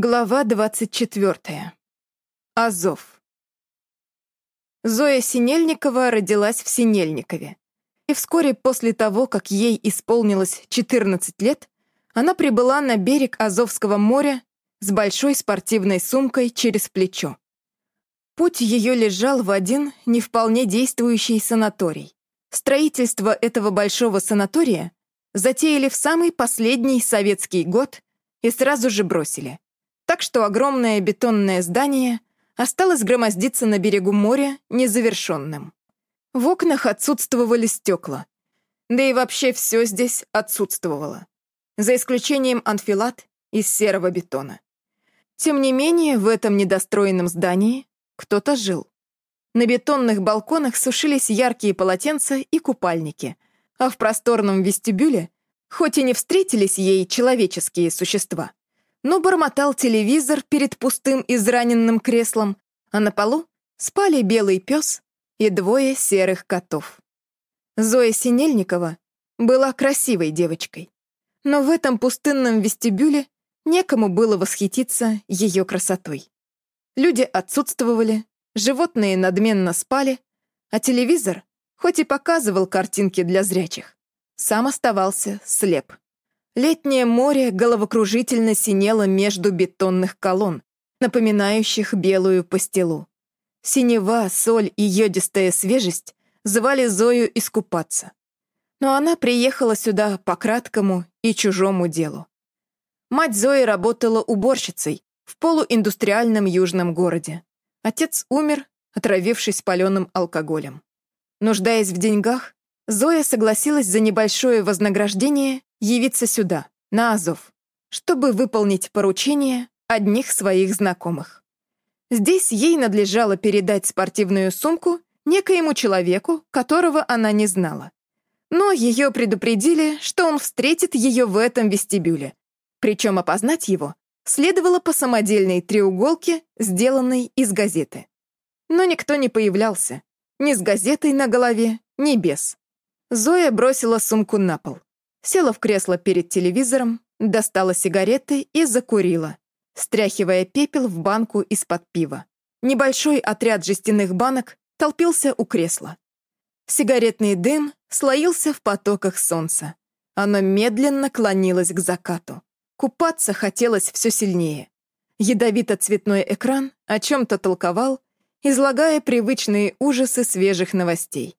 Глава 24. Азов. Зоя Синельникова родилась в Синельникове. И вскоре после того, как ей исполнилось 14 лет, она прибыла на берег Азовского моря с большой спортивной сумкой через плечо. Путь ее лежал в один не вполне действующий санаторий. Строительство этого большого санатория затеяли в самый последний советский год и сразу же бросили. Так что огромное бетонное здание осталось громоздиться на берегу моря незавершенным. В окнах отсутствовали стекла. Да и вообще все здесь отсутствовало. За исключением анфилат из серого бетона. Тем не менее, в этом недостроенном здании кто-то жил. На бетонных балконах сушились яркие полотенца и купальники, а в просторном вестибюле, хоть и не встретились ей человеческие существа, но бормотал телевизор перед пустым израненным креслом, а на полу спали белый пес и двое серых котов. Зоя Синельникова была красивой девочкой, но в этом пустынном вестибюле некому было восхититься ее красотой. Люди отсутствовали, животные надменно спали, а телевизор, хоть и показывал картинки для зрячих, сам оставался слеп. Летнее море головокружительно синело между бетонных колонн, напоминающих белую пастилу. Синева, соль и йодистая свежесть звали Зою искупаться. Но она приехала сюда по краткому и чужому делу. Мать Зои работала уборщицей в полуиндустриальном южном городе. Отец умер, отравившись паленым алкоголем. Нуждаясь в деньгах, Зоя согласилась за небольшое вознаграждение явиться сюда, на Азов, чтобы выполнить поручение одних своих знакомых. Здесь ей надлежало передать спортивную сумку некоему человеку, которого она не знала. Но ее предупредили, что он встретит ее в этом вестибюле. Причем опознать его следовало по самодельной треуголке, сделанной из газеты. Но никто не появлялся, ни с газетой на голове, ни без. Зоя бросила сумку на пол. Села в кресло перед телевизором, достала сигареты и закурила, стряхивая пепел в банку из-под пива. Небольшой отряд жестяных банок толпился у кресла. Сигаретный дым слоился в потоках солнца. Оно медленно клонилось к закату. Купаться хотелось все сильнее. Ядовито-цветной экран о чем-то толковал, излагая привычные ужасы свежих новостей.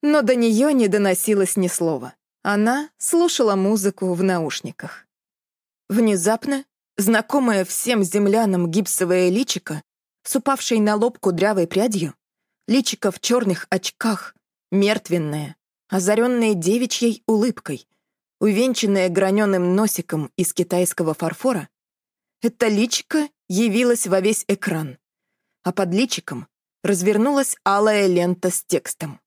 Но до нее не доносилось ни слова. Она слушала музыку в наушниках. Внезапно, знакомая всем землянам гипсовое личико, с упавшей на лоб кудрявой прядью, личико в черных очках, мертвенное, озаренное девичьей улыбкой, увенчанное граненым носиком из китайского фарфора, это личико явилось во весь экран, а под личиком развернулась алая лента с текстом.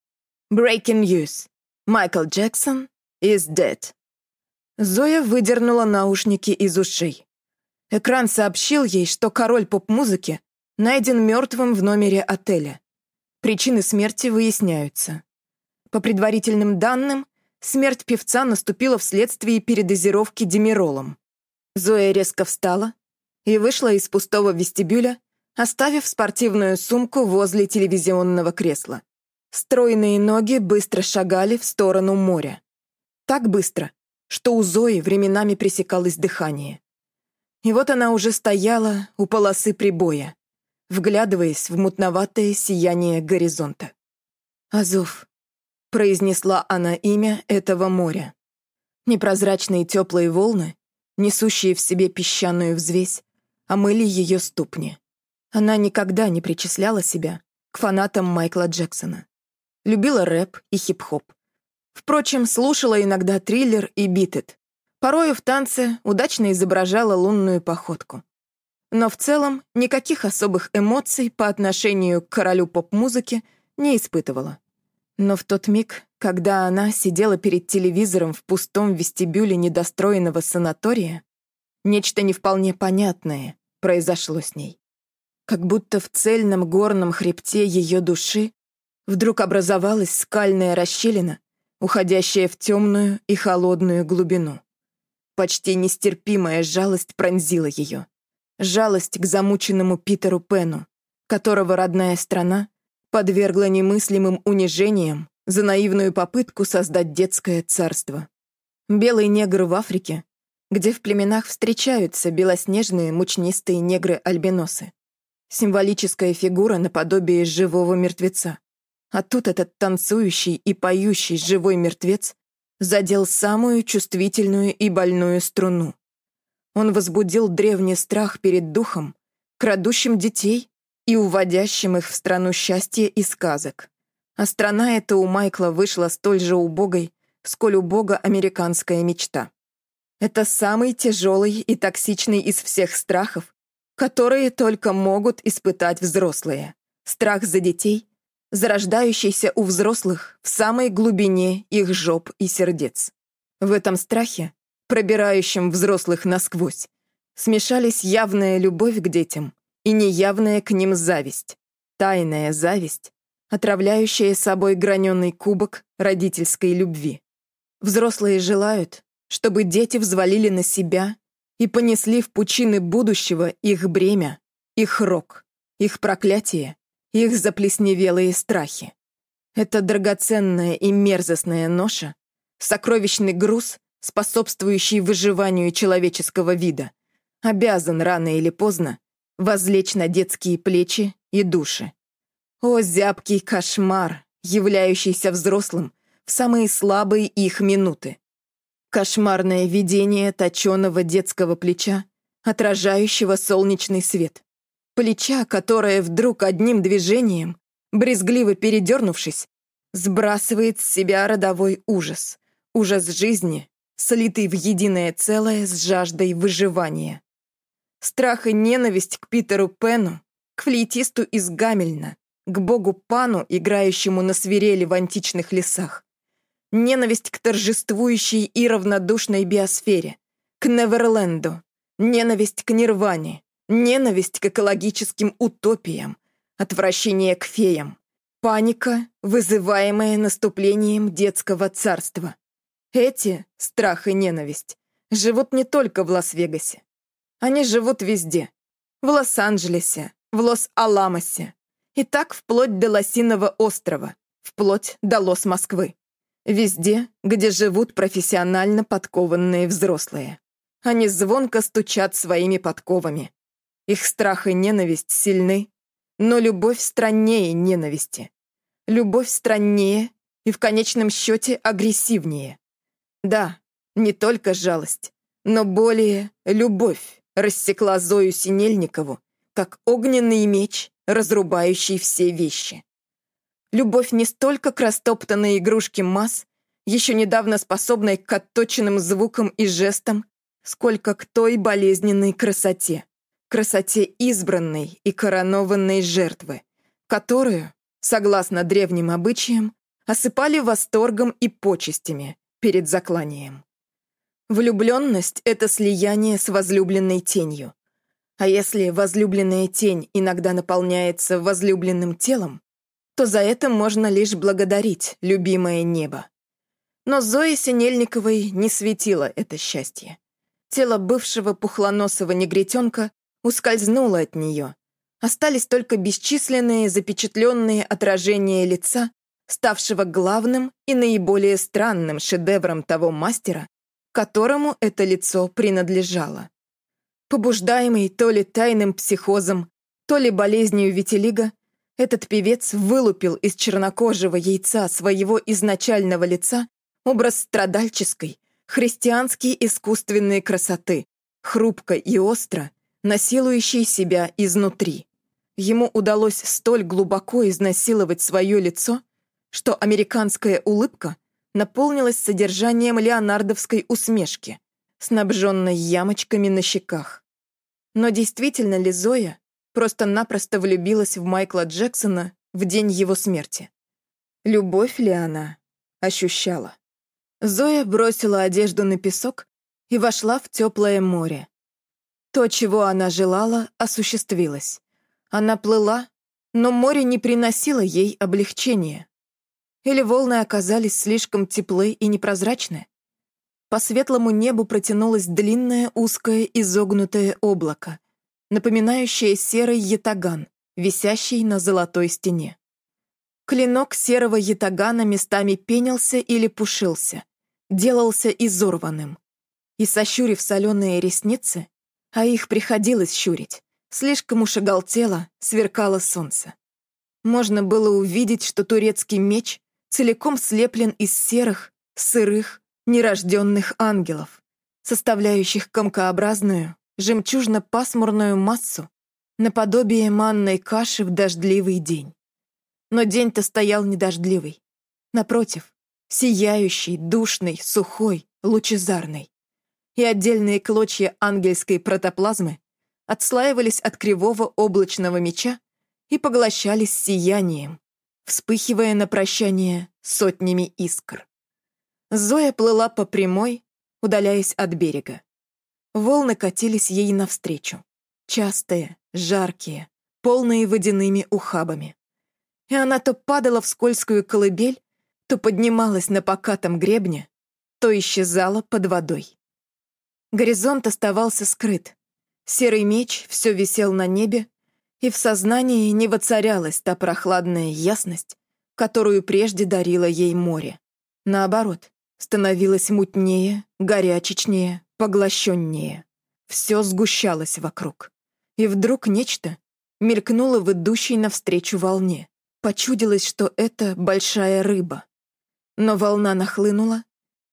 Breaking news. Майкл Джексон is dead. Зоя выдернула наушники из ушей. Экран сообщил ей, что король поп-музыки найден мертвым в номере отеля. Причины смерти выясняются. По предварительным данным, смерть певца наступила вследствие передозировки демиролом. Зоя резко встала и вышла из пустого вестибюля, оставив спортивную сумку возле телевизионного кресла. Стройные ноги быстро шагали в сторону моря. Так быстро, что у Зои временами пресекалось дыхание. И вот она уже стояла у полосы прибоя, вглядываясь в мутноватое сияние горизонта. «Азов», — произнесла она имя этого моря. Непрозрачные теплые волны, несущие в себе песчаную взвесь, омыли ее ступни. Она никогда не причисляла себя к фанатам Майкла Джексона. Любила рэп и хип-хоп. Впрочем, слушала иногда триллер и битет. Порою в танце удачно изображала лунную походку. Но в целом никаких особых эмоций по отношению к королю поп-музыки не испытывала. Но в тот миг, когда она сидела перед телевизором в пустом вестибюле недостроенного санатория, нечто не вполне понятное произошло с ней. Как будто в цельном горном хребте ее души вдруг образовалась скальная расщелина, уходящая в темную и холодную глубину. Почти нестерпимая жалость пронзила ее. жалость к замученному Питеру Пену, которого родная страна подвергла немыслимым унижениям за наивную попытку создать детское царство. Белый негр в Африке, где в племенах встречаются белоснежные мучнистые негры-альбиносы. Символическая фигура наподобие живого мертвеца. А тут этот танцующий и поющий живой мертвец задел самую чувствительную и больную струну. Он возбудил древний страх перед духом, крадущим детей и уводящим их в страну счастья и сказок. А страна эта у Майкла вышла столь же убогой, сколь убога американская мечта. Это самый тяжелый и токсичный из всех страхов, которые только могут испытать взрослые. Страх за детей, зарождающийся у взрослых в самой глубине их жоп и сердец. В этом страхе, пробирающем взрослых насквозь, смешались явная любовь к детям и неявная к ним зависть, тайная зависть, отравляющая собой граненый кубок родительской любви. Взрослые желают, чтобы дети взвалили на себя и понесли в пучины будущего их бремя, их рок, их проклятие, их заплесневелые страхи. Это драгоценная и мерзостная ноша, сокровищный груз, способствующий выживанию человеческого вида, обязан рано или поздно возлечь на детские плечи и души. О, зябкий кошмар, являющийся взрослым в самые слабые их минуты. Кошмарное видение точеного детского плеча, отражающего солнечный свет. Плеча, которое вдруг одним движением, брезгливо передернувшись, сбрасывает с себя родовой ужас. Ужас жизни, слитый в единое целое с жаждой выживания. Страх и ненависть к Питеру Пену, к флейтисту из Гамельна, к богу Пану, играющему на свирели в античных лесах, ненависть к торжествующей и равнодушной биосфере, к Неверленду, ненависть к Нирване, ненависть к экологическим утопиям, отвращение к феям, паника, вызываемая наступлением детского царства. Эти, страх и ненависть, живут не только в Лас-Вегасе. Они живут везде. В Лос-Анджелесе, в Лос-Аламосе. И так вплоть до Лосиного острова, вплоть до Лос-Москвы. Везде, где живут профессионально подкованные взрослые. Они звонко стучат своими подковами. Их страх и ненависть сильны, но любовь страннее ненависти. Любовь страннее и в конечном счете агрессивнее. Да, не только жалость, но более любовь рассекла Зою Синельникову, как огненный меч, разрубающий все вещи. Любовь не столько к растоптанной игрушке масс, еще недавно способной к отточенным звукам и жестам, сколько к той болезненной красоте, красоте избранной и коронованной жертвы, которую, согласно древним обычаям, осыпали восторгом и почестями перед закланием. Влюбленность — это слияние с возлюбленной тенью. А если возлюбленная тень иногда наполняется возлюбленным телом, то за это можно лишь благодарить любимое небо. Но Зои Синельниковой не светило это счастье. Тело бывшего пухлоносого негритенка ускользнуло от нее. Остались только бесчисленные запечатленные отражения лица, ставшего главным и наиболее странным шедевром того мастера, которому это лицо принадлежало. Побуждаемый то ли тайным психозом, то ли болезнью витилиго, этот певец вылупил из чернокожего яйца своего изначального лица образ страдальческой, христианской искусственной красоты, хрупко и остро, насилующей себя изнутри. Ему удалось столь глубоко изнасиловать свое лицо, что американская улыбка наполнилась содержанием леонардовской усмешки, снабженной ямочками на щеках. Но действительно ли Зоя просто-напросто влюбилась в Майкла Джексона в день его смерти. Любовь ли она ощущала? Зоя бросила одежду на песок и вошла в теплое море. То, чего она желала, осуществилось. Она плыла, но море не приносило ей облегчения. Или волны оказались слишком теплы и непрозрачны? По светлому небу протянулось длинное узкое изогнутое облако, напоминающее серый ятаган, висящий на золотой стене. Клинок серого ятагана местами пенился или пушился, делался изорванным. И, сощурив соленые ресницы, а их приходилось щурить, слишком уж оголтело, сверкало солнце. Можно было увидеть, что турецкий меч целиком слеплен из серых, сырых, нерожденных ангелов, составляющих комкообразную, жемчужно-пасмурную массу наподобие манной каши в дождливый день. Но день-то стоял не дождливый. Напротив, сияющий, душный, сухой, лучезарный. И отдельные клочья ангельской протоплазмы отслаивались от кривого облачного меча и поглощались сиянием, вспыхивая на прощание сотнями искр. Зоя плыла по прямой, удаляясь от берега. Волны катились ей навстречу, частые, жаркие, полные водяными ухабами и она то падала в скользкую колыбель, то поднималась на покатом гребне, то исчезала под водой. Горизонт оставался скрыт. Серый меч все висел на небе, и в сознании не воцарялась та прохладная ясность, которую прежде дарило ей море. Наоборот, становилось мутнее, горячечнее, поглощеннее. Все сгущалось вокруг. И вдруг нечто мелькнуло в идущей навстречу волне. Почудилось, что это большая рыба. Но волна нахлынула,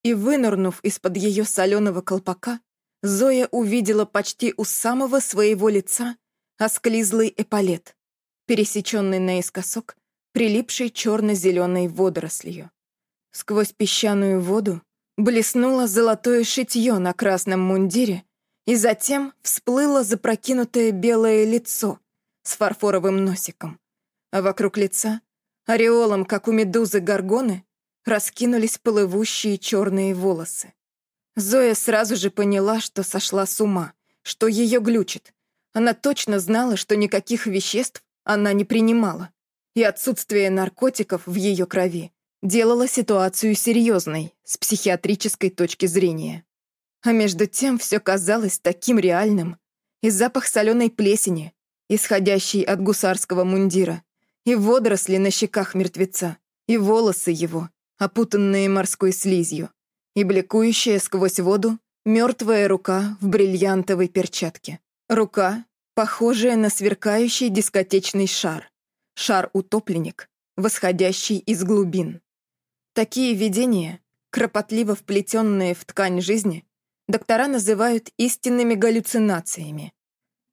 и, вынырнув из-под ее соленого колпака, Зоя увидела почти у самого своего лица осклизлый эполет, пересеченный наискосок, прилипший черно-зеленой водорослью. Сквозь песчаную воду блеснуло золотое шитье на красном мундире, и затем всплыло запрокинутое белое лицо с фарфоровым носиком, а вокруг лица, ореолом, как у медузы горгоны, раскинулись плывущие черные волосы. Зоя сразу же поняла, что сошла с ума, что ее глючит. Она точно знала, что никаких веществ она не принимала, и отсутствие наркотиков в ее крови делало ситуацию серьезной с психиатрической точки зрения. А между тем все казалось таким реальным, и запах соленой плесени, исходящий от гусарского мундира, и водоросли на щеках мертвеца, и волосы его, опутанные морской слизью, и бликующая сквозь воду мертвая рука в бриллиантовой перчатке. Рука, похожая на сверкающий дискотечный шар. Шар-утопленник, восходящий из глубин. Такие видения, кропотливо вплетенные в ткань жизни, доктора называют истинными галлюцинациями.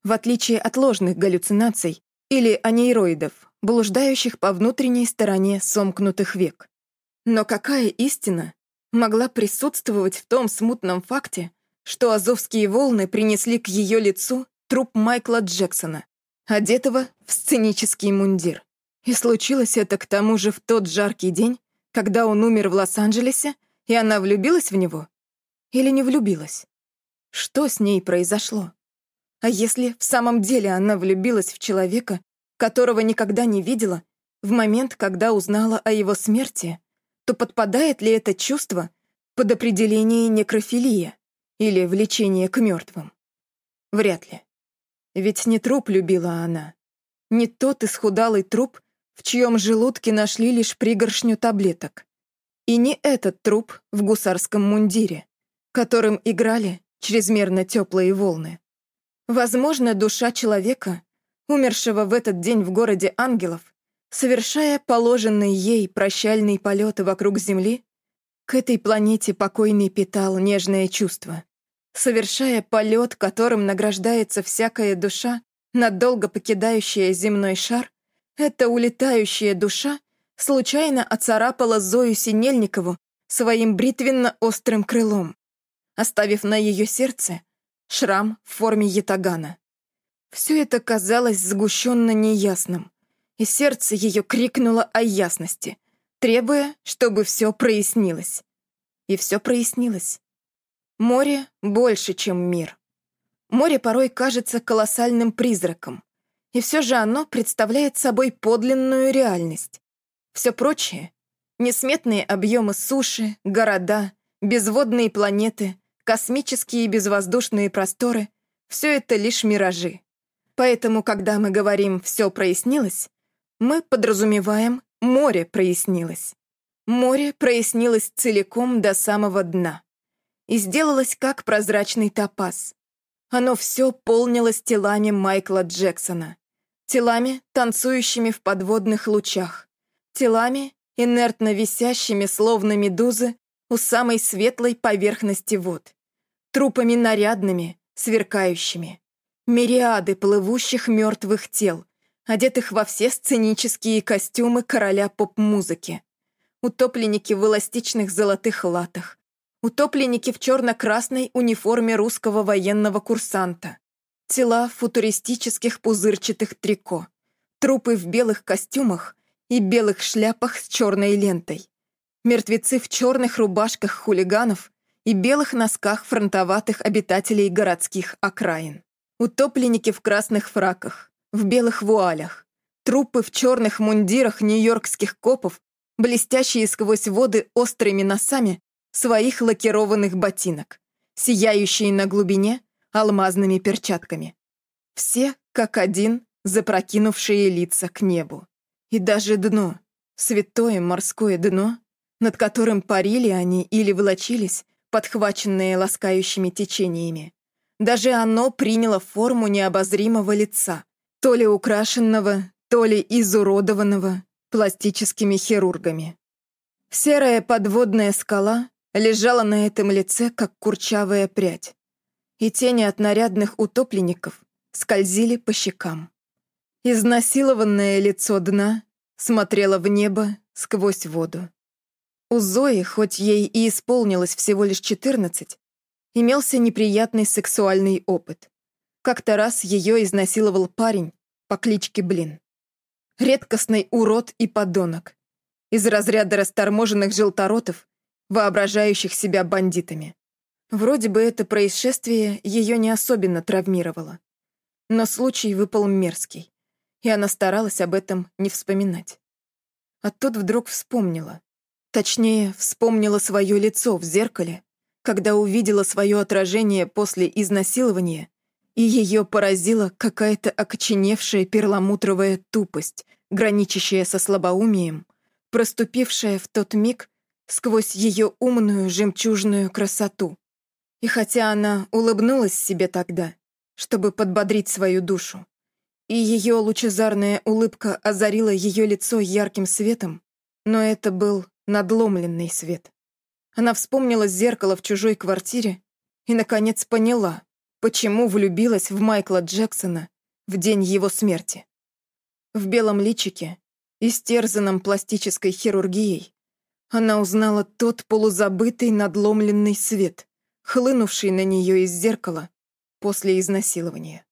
В отличие от ложных галлюцинаций или анейроидов, блуждающих по внутренней стороне сомкнутых век. Но какая истина могла присутствовать в том смутном факте, что азовские волны принесли к ее лицу труп Майкла Джексона, одетого в сценический мундир. И случилось это к тому же в тот жаркий день, когда он умер в Лос-Анджелесе, и она влюбилась в него? Или не влюбилась? Что с ней произошло? А если в самом деле она влюбилась в человека, которого никогда не видела, в момент, когда узнала о его смерти, то подпадает ли это чувство под определение некрофилия или влечение к мертвым? Вряд ли. Ведь не труп любила она. Не тот исхудалый труп, в чьем желудке нашли лишь пригоршню таблеток. И не этот труп в гусарском мундире, которым играли чрезмерно теплые волны. Возможно, душа человека умершего в этот день в городе ангелов, совершая положенный ей прощальный полет вокруг Земли, к этой планете покойный питал нежное чувство. Совершая полет, которым награждается всякая душа, надолго покидающая земной шар, эта улетающая душа случайно оцарапала Зою Синельникову своим бритвенно-острым крылом, оставив на ее сердце шрам в форме ятагана. Все это казалось сгущенно неясным, и сердце ее крикнуло о ясности, требуя, чтобы все прояснилось. И все прояснилось. Море больше, чем мир. Море порой кажется колоссальным призраком, и все же оно представляет собой подлинную реальность. Все прочее — несметные объемы суши, города, безводные планеты, космические безвоздушные просторы — все это лишь миражи Поэтому, когда мы говорим «все прояснилось», мы подразумеваем «море прояснилось». Море прояснилось целиком до самого дна. И сделалось как прозрачный топаз. Оно все полнилось телами Майкла Джексона, телами, танцующими в подводных лучах, телами, инертно висящими, словно медузы, у самой светлой поверхности вод, трупами нарядными, сверкающими, мириады плывущих мертвых тел, одетых во все сценические костюмы короля поп-музыки, утопленники в эластичных золотых латах, утопленники в черно-красной униформе русского военного курсанта, тела футуристических пузырчатых трико, трупы в белых костюмах и белых шляпах с черной лентой, мертвецы в черных рубашках хулиганов и белых носках фронтоватых обитателей городских окраин, утопленники в красных фраках, в белых вуалях, трупы в черных мундирах нью-йоркских копов, блестящие сквозь воды острыми носами своих лакированных ботинок, сияющие на глубине алмазными перчатками. Все, как один, запрокинувшие лица к небу. И даже дно, святое морское дно, над которым парили они или волочились, подхваченные ласкающими течениями. Даже оно приняло форму необозримого лица, то ли украшенного, то ли изуродованного пластическими хирургами. Серая подводная скала лежала на этом лице, как курчавая прядь, и тени от нарядных утопленников скользили по щекам. Изнасилованное лицо дна смотрело в небо сквозь воду. У Зои, хоть ей и исполнилось всего лишь 14, имелся неприятный сексуальный опыт. Как-то раз ее изнасиловал парень по кличке Блин. Редкостный урод и подонок. Из разряда расторможенных желторотов, воображающих себя бандитами. Вроде бы это происшествие ее не особенно травмировало. Но случай выпал мерзкий, и она старалась об этом не вспоминать. А тут вдруг вспомнила. Точнее, вспомнила свое лицо в зеркале, когда увидела свое отражение после изнасилования, и ее поразила какая-то окоченевшая перламутровая тупость, граничащая со слабоумием, проступившая в тот миг сквозь ее умную жемчужную красоту. И хотя она улыбнулась себе тогда, чтобы подбодрить свою душу, и ее лучезарная улыбка озарила ее лицо ярким светом, но это был надломленный свет. Она вспомнила зеркало в чужой квартире и, наконец, поняла, почему влюбилась в Майкла Джексона в день его смерти. В белом личике, истерзанном пластической хирургией, она узнала тот полузабытый надломленный свет, хлынувший на нее из зеркала после изнасилования.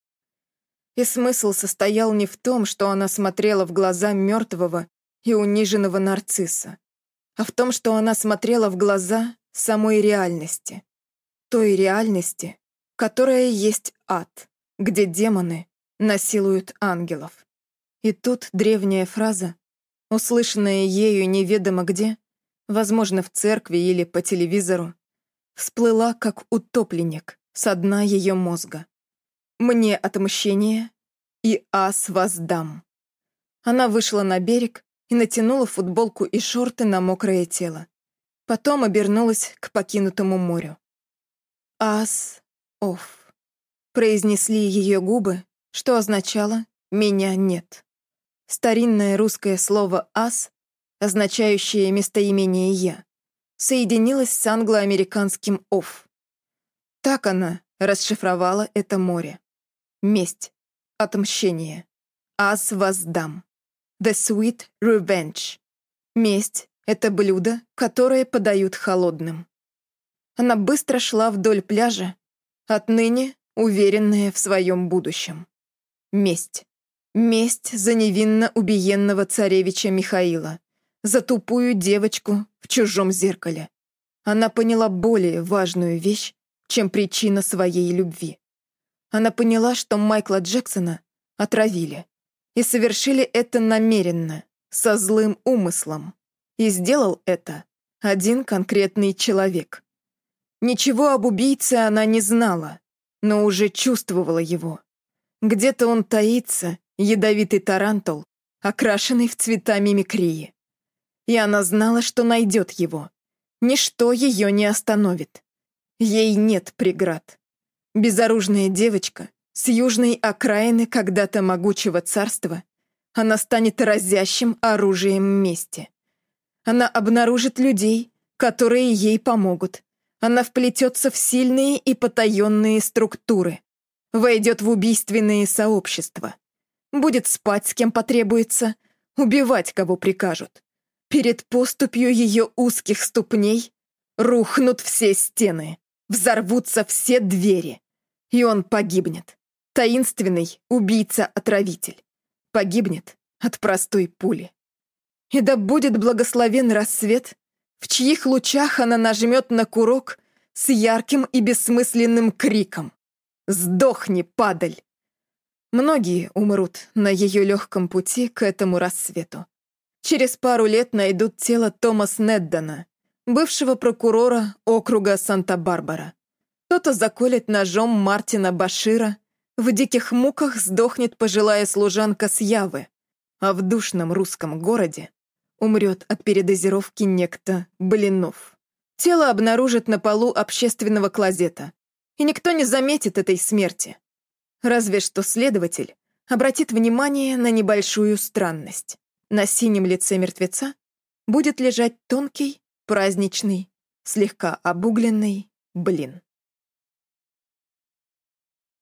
И смысл состоял не в том, что она смотрела в глаза мертвого и униженного нарцисса, а в том, что она смотрела в глаза самой реальности. Той реальности, которая есть ад, где демоны насилуют ангелов. И тут древняя фраза, услышанная ею неведомо где, возможно, в церкви или по телевизору, всплыла как утопленник со дна ее мозга. «Мне отмщение, и ас воздам». Она вышла на берег и натянула футболку и шорты на мокрое тело. Потом обернулась к покинутому морю. «Ас оф», — произнесли ее губы, что означало «меня нет». Старинное русское слово «ас», означающее местоимение «я», соединилось с англо-американским «оф». Так она расшифровала это море. Месть, отмщение. «Ас воздам». The Sweet Revenge. Месть — это блюдо, которое подают холодным. Она быстро шла вдоль пляжа, отныне уверенная в своем будущем. Месть. Месть за невинно убиенного царевича Михаила, за тупую девочку в чужом зеркале. Она поняла более важную вещь, чем причина своей любви. Она поняла, что Майкла Джексона отравили. И совершили это намеренно, со злым умыслом. И сделал это один конкретный человек. Ничего об убийце она не знала, но уже чувствовала его. Где-то он таится, ядовитый тарантул, окрашенный в цвета мимикрии. И она знала, что найдет его. Ничто ее не остановит. Ей нет преград. Безоружная девочка с южной окраины когда-то могучего царства, она станет разящим оружием мести. Она обнаружит людей, которые ей помогут. Она вплетется в сильные и потаенные структуры, войдет в убийственные сообщества, будет спать с кем потребуется, убивать кого прикажут. Перед поступью ее узких ступней рухнут все стены, взорвутся все двери, и он погибнет. Таинственный убийца-отравитель. Погибнет от простой пули. И да будет благословен рассвет, в чьих лучах она нажмет на курок с ярким и бессмысленным криком. «Сдохни, падаль!» Многие умрут на ее легком пути к этому рассвету. Через пару лет найдут тело Томас Неддона, бывшего прокурора округа Санта-Барбара. Кто-то заколет ножом Мартина Башира, в диких муках сдохнет пожилая служанка с Явы, а в душном русском городе умрет от передозировки некто Блинов. Тело обнаружат на полу общественного клозета, и никто не заметит этой смерти. Разве что следователь обратит внимание на небольшую странность. На синем лице мертвеца будет лежать тонкий, праздничный, слегка обугленный блин.